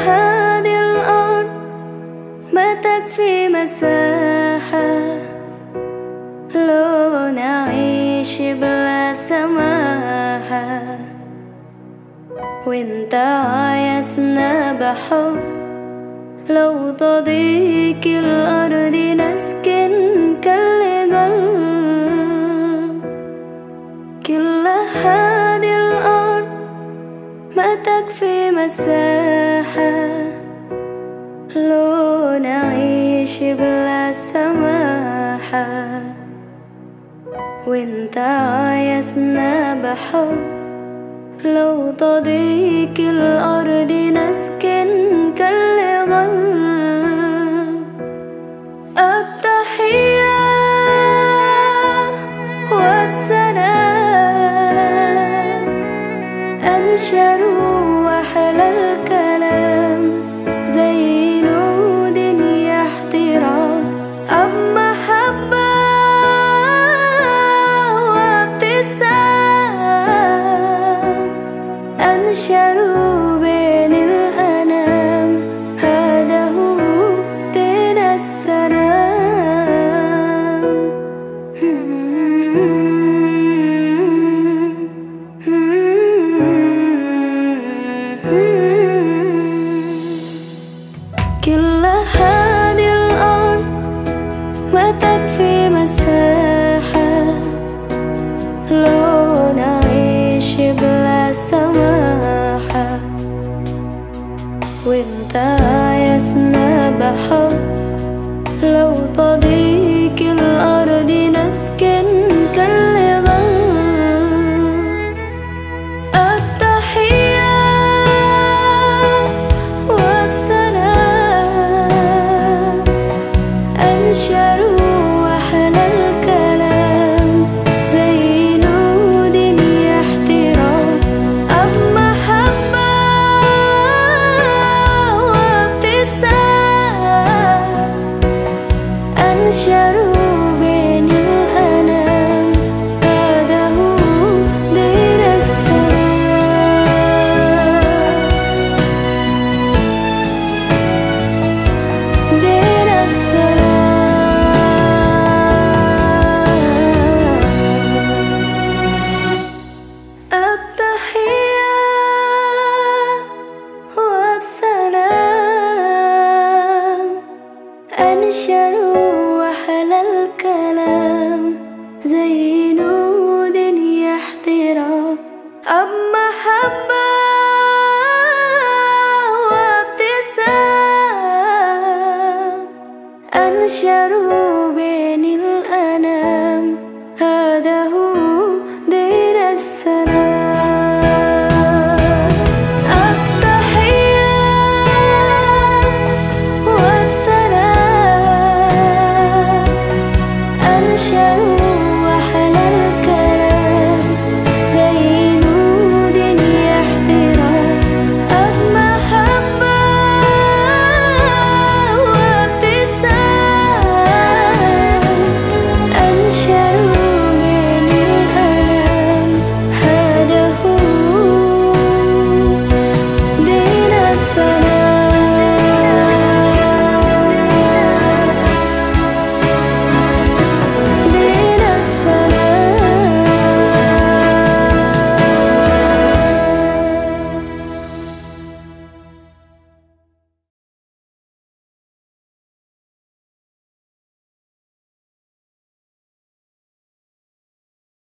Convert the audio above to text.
هذه الأرض ما تكفي مساحة. لو نعيش بلا سماحة. وانت عايزنا بحب. لو الأرض نسكن. ما تكفي مساحة لو نعيش بلا سماحة. وإنت عايزنا بحب لو تضيق الأرض نسكن كل غلب التحية أنشر أنشروا وأحلى الكلام. زي نود احترام. أب محبة وابتسام. أنشروا